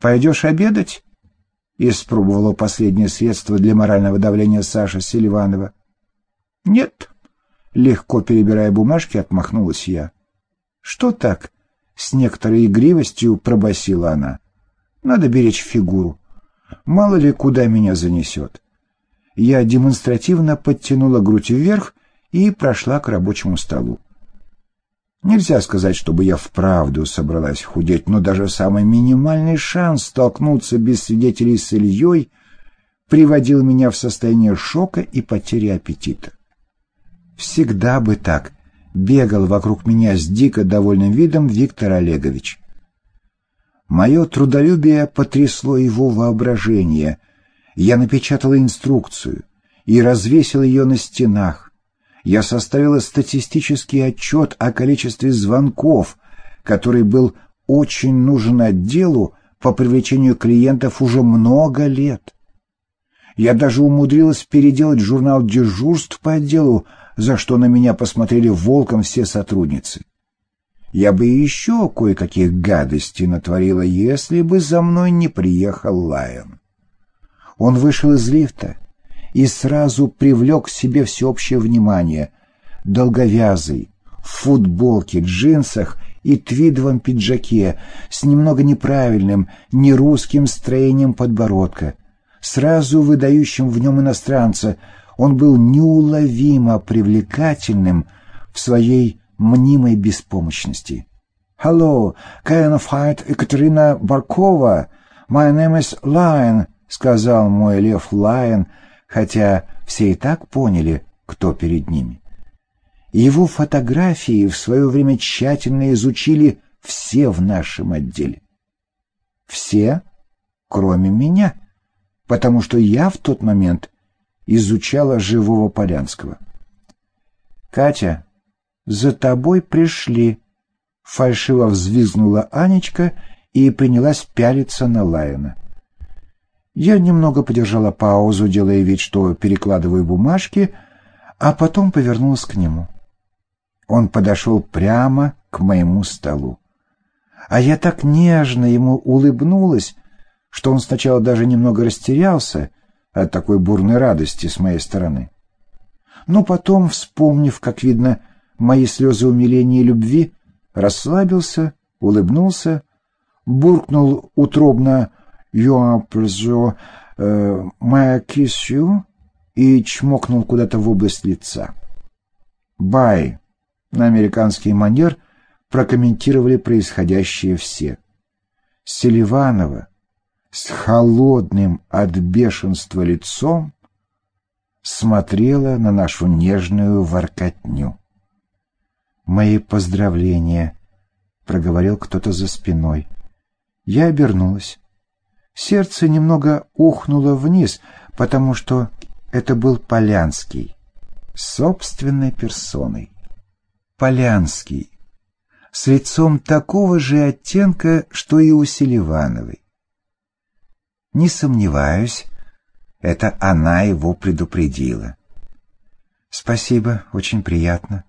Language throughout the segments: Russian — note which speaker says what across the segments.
Speaker 1: «Пойдешь обедать?» — испробовала последнее средство для морального давления Саша Селиванова. «Нет», — легко перебирая бумажки, отмахнулась я. «Что так?» — с некоторой игривостью пробасила она. «Надо беречь фигуру. Мало ли, куда меня занесет». Я демонстративно подтянула грудь вверх и прошла к рабочему столу. Нельзя сказать, чтобы я вправду собралась худеть, но даже самый минимальный шанс столкнуться без свидетелей с Ильей приводил меня в состояние шока и потери аппетита. Всегда бы так бегал вокруг меня с дико довольным видом Виктор Олегович. Мое трудолюбие потрясло его воображение. Я напечатала инструкцию и развесил ее на стенах я составила статистический отчет о количестве звонков, который был очень нужен отделу по привлечению клиентов уже много лет. Я даже умудрилась переделать журнал дежурств по отделу, за что на меня посмотрели волком все сотрудницы. Я бы еще кое-каких гадостей натворила, если бы за мной не приехал Лайон. Он вышел из лифта, и сразу привлек к себе всеобщее внимание. Долговязый, в футболке, джинсах и твидовом пиджаке, с немного неправильным, нерусским строением подбородка, сразу выдающим в нем иностранца, он был неуловимо привлекательным в своей мнимой беспомощности. «Hello, can I find Екатерина Баркова? My name is Lion», — сказал мой лев Лайон, хотя все и так поняли, кто перед ними. Его фотографии в свое время тщательно изучили все в нашем отделе. Все, кроме меня, потому что я в тот момент изучала живого Полянского. «Катя, за тобой пришли», — фальшиво взвизгнула Анечка и принялась пялиться на Лайона. Я немного подержала паузу, делая вид, что перекладываю бумажки, а потом повернулась к нему. Он подошел прямо к моему столу. А я так нежно ему улыбнулась, что он сначала даже немного растерялся от такой бурной радости с моей стороны. Но потом, вспомнив, как видно, мои слезы умиления и любви, расслабился, улыбнулся, буркнул утробно «Я плезо моя кисю» и чмокнул куда-то в область лица. «Бай» на американский манер прокомментировали происходящее все. Селиванова с холодным от бешенства лицом смотрела на нашу нежную воркотню. «Мои поздравления», — проговорил кто-то за спиной. Я обернулась. Сердце немного ухнуло вниз, потому что это был Полянский, собственной персоной. Полянский, с лицом такого же оттенка, что и у Селивановой. Не сомневаюсь, это она его предупредила. «Спасибо, очень приятно».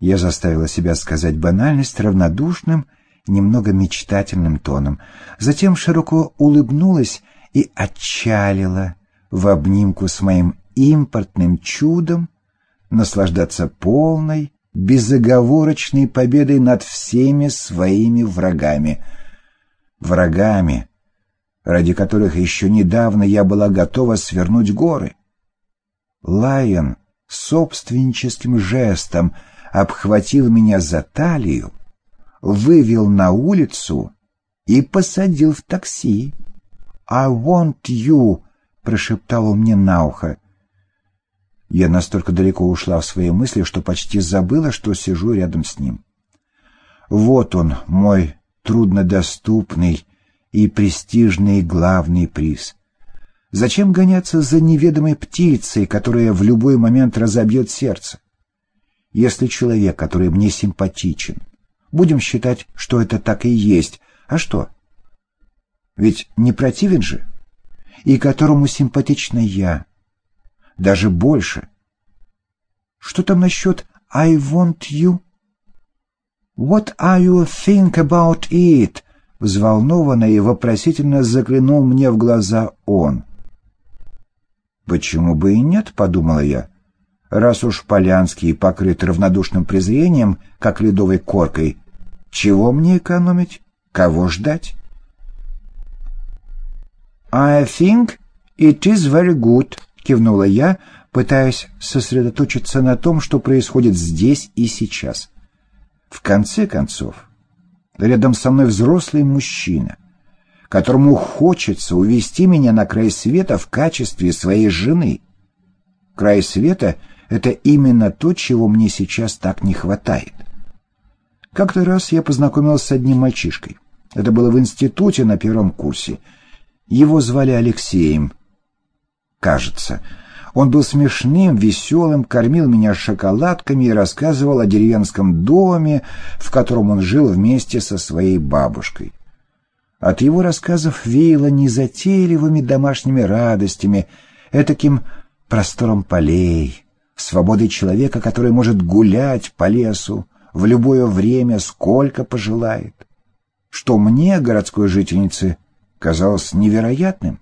Speaker 1: Я заставила себя сказать банальность равнодушным немного мечтательным тоном, затем широко улыбнулась и отчалила в обнимку с моим импортным чудом наслаждаться полной, безоговорочной победой над всеми своими врагами. Врагами, ради которых еще недавно я была готова свернуть горы. Лайон собственническим жестом обхватил меня за талию, вывел на улицу и посадил в такси. «I want you», — прошептал он мне на ухо. Я настолько далеко ушла в свои мысли, что почти забыла, что сижу рядом с ним. Вот он, мой труднодоступный и престижный главный приз. Зачем гоняться за неведомой птицей, которая в любой момент разобьет сердце? Если человек, который мне симпатичен, Будем считать, что это так и есть. А что? Ведь не противен же. И которому симпатична я. Даже больше. Что там насчет «I want you»? «What are you think about it?» Взволнованно и вопросительно заглянул мне в глаза он. «Почему бы и нет?» — подумала я. «Раз уж Полянский покрыт равнодушным презрением, как ледовой коркой, чего мне экономить? Кого ждать?» «I think it is very good», — кивнула я, пытаясь сосредоточиться на том, что происходит здесь и сейчас. В конце концов, рядом со мной взрослый мужчина, которому хочется увести меня на край света в качестве своей жены. Край света — это именно то, чего мне сейчас так не хватает. Как-то раз я познакомился с одним мальчишкой. Это было в институте на первом курсе. Его звали Алексеем. Кажется, он был смешным, веселым, кормил меня шоколадками и рассказывал о деревенском доме, в котором он жил вместе со своей бабушкой. От его рассказов веяло незатейливыми домашними радостями, этаким простором полей, свободой человека, который может гулять по лесу в любое время, сколько пожелает, что мне, городской жительнице, казалось невероятным.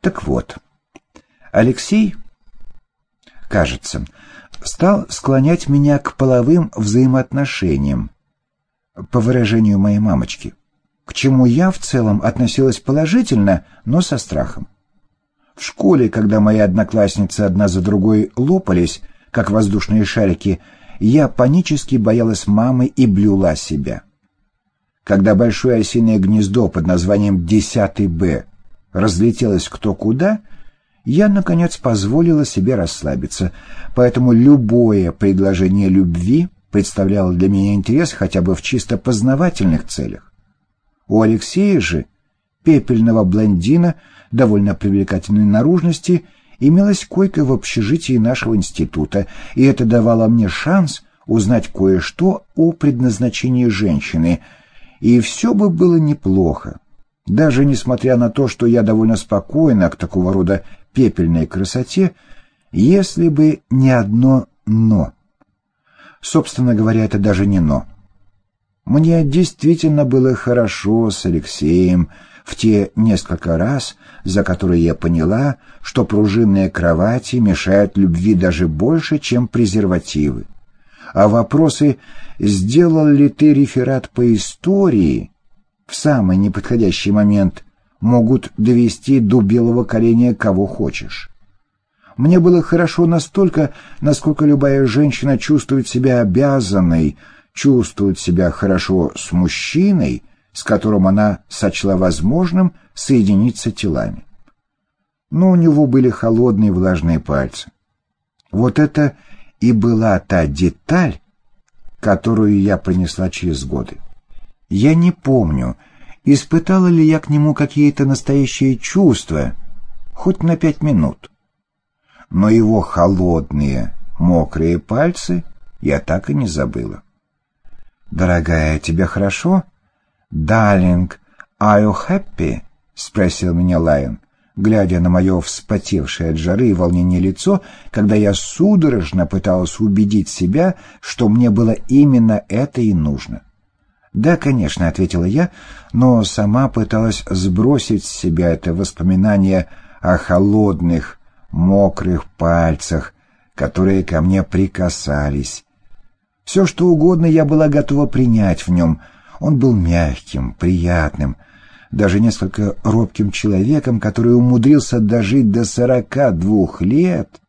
Speaker 1: Так вот, Алексей, кажется, стал склонять меня к половым взаимоотношениям, по выражению моей мамочки, к чему я в целом относилась положительно, но со страхом. В школе, когда мои одноклассницы одна за другой лопались, как воздушные шарики, я панически боялась мамы и блюла себя. Когда большое осиное гнездо под названием «Десятый Б» разлетелось кто куда — я, наконец, позволила себе расслабиться, поэтому любое предложение любви представляло для меня интерес хотя бы в чисто познавательных целях. У Алексея же, пепельного блондина, довольно привлекательной наружности, имелась койка в общежитии нашего института, и это давало мне шанс узнать кое-что о предназначении женщины, и все бы было неплохо. Даже несмотря на то, что я довольно спокойна к такого рода пепельной красоте, если бы не одно «но». Собственно говоря, это даже не «но». Мне действительно было хорошо с Алексеем в те несколько раз, за которые я поняла, что пружинные кровати мешают любви даже больше, чем презервативы. А вопросы «сделал ли ты реферат по истории?» в самый неподходящий момент могут довести до белого коленя кого хочешь. Мне было хорошо настолько, насколько любая женщина чувствует себя обязанной, чувствует себя хорошо с мужчиной, с которым она сочла возможным соединиться телами. Но у него были холодные влажные пальцы. Вот это и была та деталь, которую я принесла через годы. Я не помню, испытала ли я к нему какие-то настоящие чувства, хоть на пять минут. Но его холодные, мокрые пальцы я так и не забыла. «Дорогая, тебе хорошо?» «Дарлинг, are you happy?» — спросил меня Лайон, глядя на мое вспотевшее от жары и волнения лицо, когда я судорожно пыталась убедить себя, что мне было именно это и нужно. «Да, конечно», — ответила я, но сама пыталась сбросить с себя это воспоминание о холодных, мокрых пальцах, которые ко мне прикасались. Все, что угодно я была готова принять в нем. Он был мягким, приятным, даже несколько робким человеком, который умудрился дожить до сорока двух лет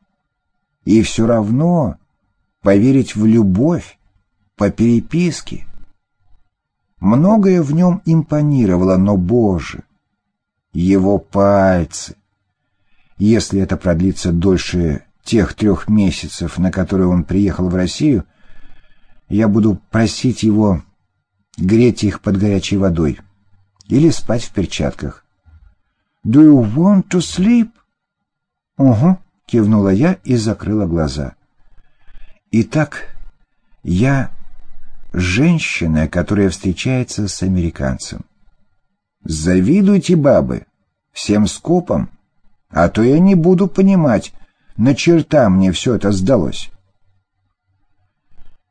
Speaker 1: и все равно поверить в любовь по переписке. Многое в нем импонировало, но, боже, его пальцы! Если это продлится дольше тех трех месяцев, на которые он приехал в Россию, я буду просить его греть их под горячей водой или спать в перчатках. «Do you want to sleep?» «Угу», — кивнула я и закрыла глаза. Итак, я женщина, которая встречается с американцем. Завидуйте, бабы, всем скопом, а то я не буду понимать, на черта мне все это сдалось.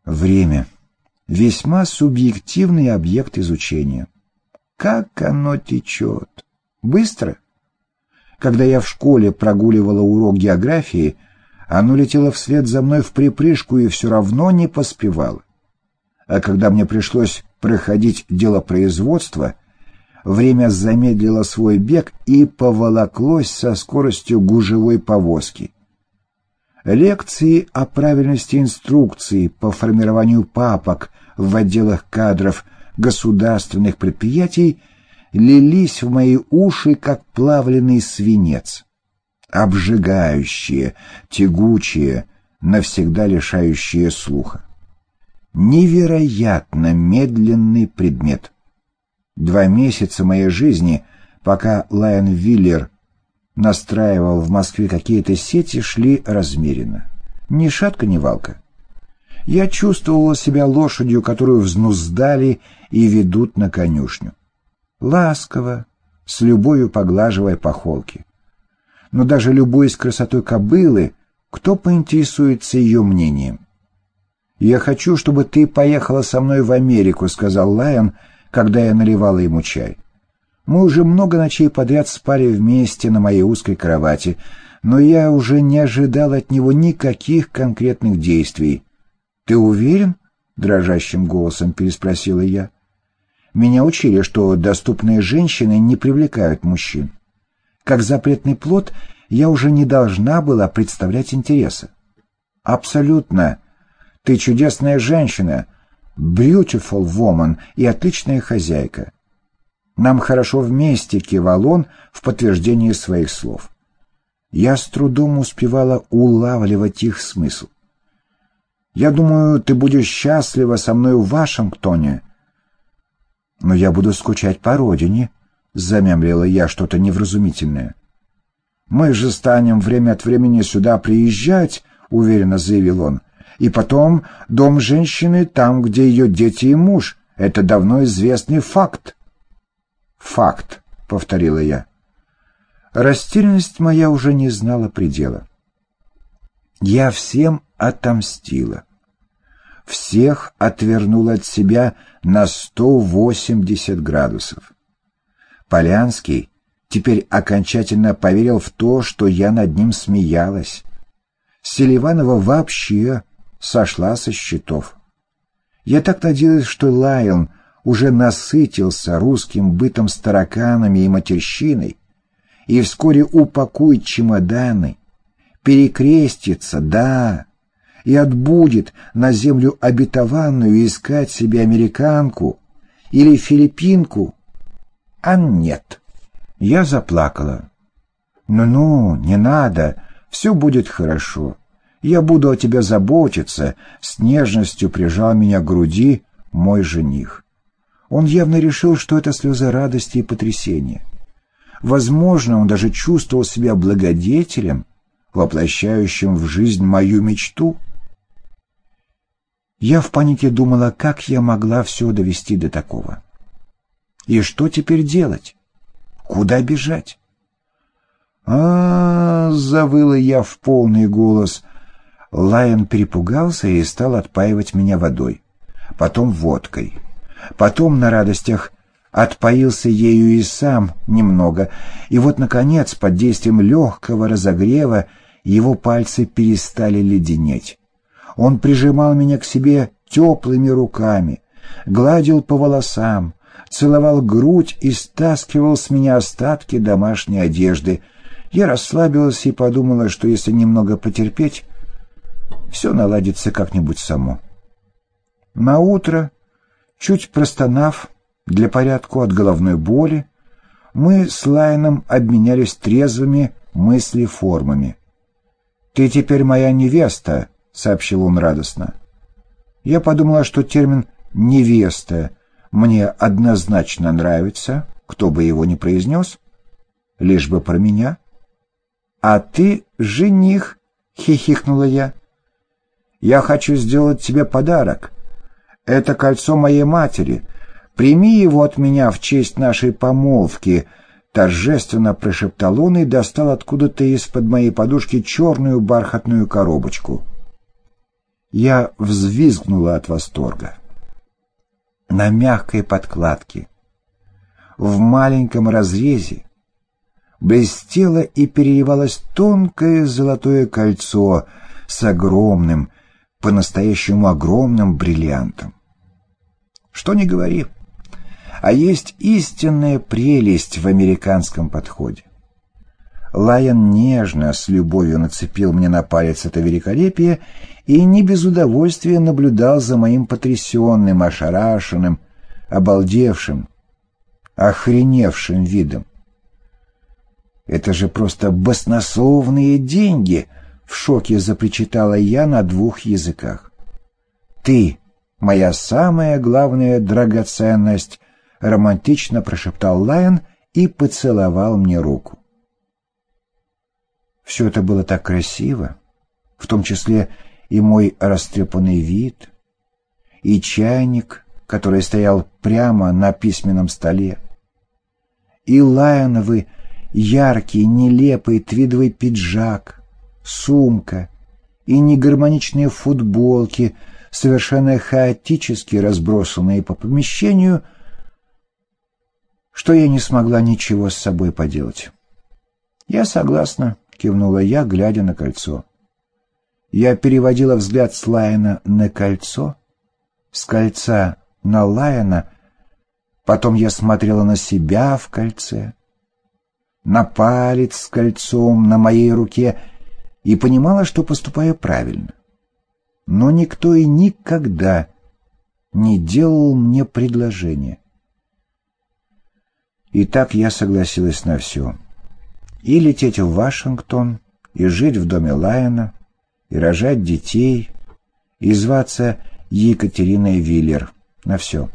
Speaker 1: Время. Весьма субъективный объект изучения. Как оно течет! Быстро? Когда я в школе прогуливала урок географии, оно летело вслед за мной в припрыжку и все равно не поспевало. А когда мне пришлось проходить дело производства, время замедлило свой бег и поволоклось со скоростью гужевой повозки. Лекции о правильности инструкции по формированию папок в отделах кадров государственных предприятий лились в мои уши, как плавленый свинец. Обжигающие, тягучие, навсегда лишающие слуха. Невероятно медленный предмет. Два месяца моей жизни, пока Лайон Виллер настраивал в Москве какие-то сети, шли размеренно. Ни шатка, ни валка. Я чувствовала себя лошадью, которую взнуздали и ведут на конюшню. Ласково, с любовью поглаживая по холке. Но даже любуясь красотой кобылы, кто поинтересуется ее мнением? «Я хочу, чтобы ты поехала со мной в Америку», — сказал Лайон, когда я наливала ему чай. Мы уже много ночей подряд спали вместе на моей узкой кровати, но я уже не ожидал от него никаких конкретных действий. «Ты уверен?» — дрожащим голосом переспросила я. «Меня учили, что доступные женщины не привлекают мужчин. Как запретный плод я уже не должна была представлять интереса». «Абсолютно. Ты чудесная женщина, beautiful woman и отличная хозяйка. Нам хорошо вместе, кивал он в подтверждении своих слов. Я с трудом успевала улавливать их смысл. Я думаю, ты будешь счастлива со мной в Вашингтоне. Но я буду скучать по родине, замямлила я что-то невразумительное. Мы же станем время от времени сюда приезжать, уверенно заявил он. И потом дом женщины там, где ее дети и муж. Это давно известный факт. «Факт», — повторила я. Растерянность моя уже не знала предела. Я всем отомстила. Всех отвернула от себя на 180 градусов. Полянский теперь окончательно поверил в то, что я над ним смеялась. Селиванова вообще сошла со счетов. Я так надеялась, что Лайон уже насытился русским бытом с тараканами и матерщиной, и вскоре упакует чемоданы, перекрестится, да, и отбудет на землю обетованную искать себе американку или филиппинку. А нет, я заплакала. «Ну-ну, не надо, все будет хорошо. Я буду о тебе заботиться», — с нежностью прижал меня к груди мой жених. Он явно решил, что это слезы радости и потрясения. Возможно, он даже чувствовал себя благодетелем, воплощающим в жизнь мою мечту. Я в панике думала, как я могла все довести до такого. И что теперь делать? Куда бежать? а, -а, -а завыла я в полный голос. Лайон перепугался и стал отпаивать меня водой, потом водкой. Потом на радостях отпоился ею и сам немного, и вот, наконец, под действием легкого разогрева его пальцы перестали леденеть. Он прижимал меня к себе теплыми руками, гладил по волосам, целовал грудь и стаскивал с меня остатки домашней одежды. Я расслабилась и подумала, что если немного потерпеть, все наладится как-нибудь само. На утро Чуть простонав для порядку от головной боли, мы с Лайном обменялись трезвыми мысли-формами. «Ты теперь моя невеста», — сообщил он радостно. Я подумала, что термин «невеста» мне однозначно нравится, кто бы его ни произнес, лишь бы про меня. «А ты жених», — хихикнула я. «Я хочу сделать тебе подарок», это кольцо моей матери. Прими его от меня в честь нашей помолвки», — торжественно прошептал он и достал откуда-то из-под моей подушки черную бархатную коробочку. Я взвизгнула от восторга. На мягкой подкладке в маленьком разрезе блестело и переливалось тонкое золотое кольцо с огромным, по-настоящему огромным бриллиантом. Что ни говори, а есть истинная прелесть в американском подходе. Лайон нежно, с любовью нацепил мне на палец это великолепие и не без удовольствия наблюдал за моим потрясенным, ошарашенным, обалдевшим, охреневшим видом. «Это же просто баснословные деньги!» — в шоке запричитала я на двух языках. «Ты, моя самая главная драгоценность!» — романтично прошептал Лайон и поцеловал мне руку. Все это было так красиво, в том числе и мой растрепанный вид, и чайник, который стоял прямо на письменном столе, и Лайоновый яркий, нелепый твидовый пиджак, сумка и негармоничные футболки, совершенно хаотически разбросанные по помещению, что я не смогла ничего с собой поделать. «Я согласна», — кивнула я, глядя на кольцо. Я переводила взгляд с Лайена на кольцо, с кольца на Лайена, потом я смотрела на себя в кольце, на палец с кольцом на моей руке и понимала, что поступаю правильно. Но никто и никогда не делал мне предложение. И так я согласилась на все. И лететь в Вашингтон, и жить в доме Лайона, и рожать детей, и зваться Екатериной Виллер. На все.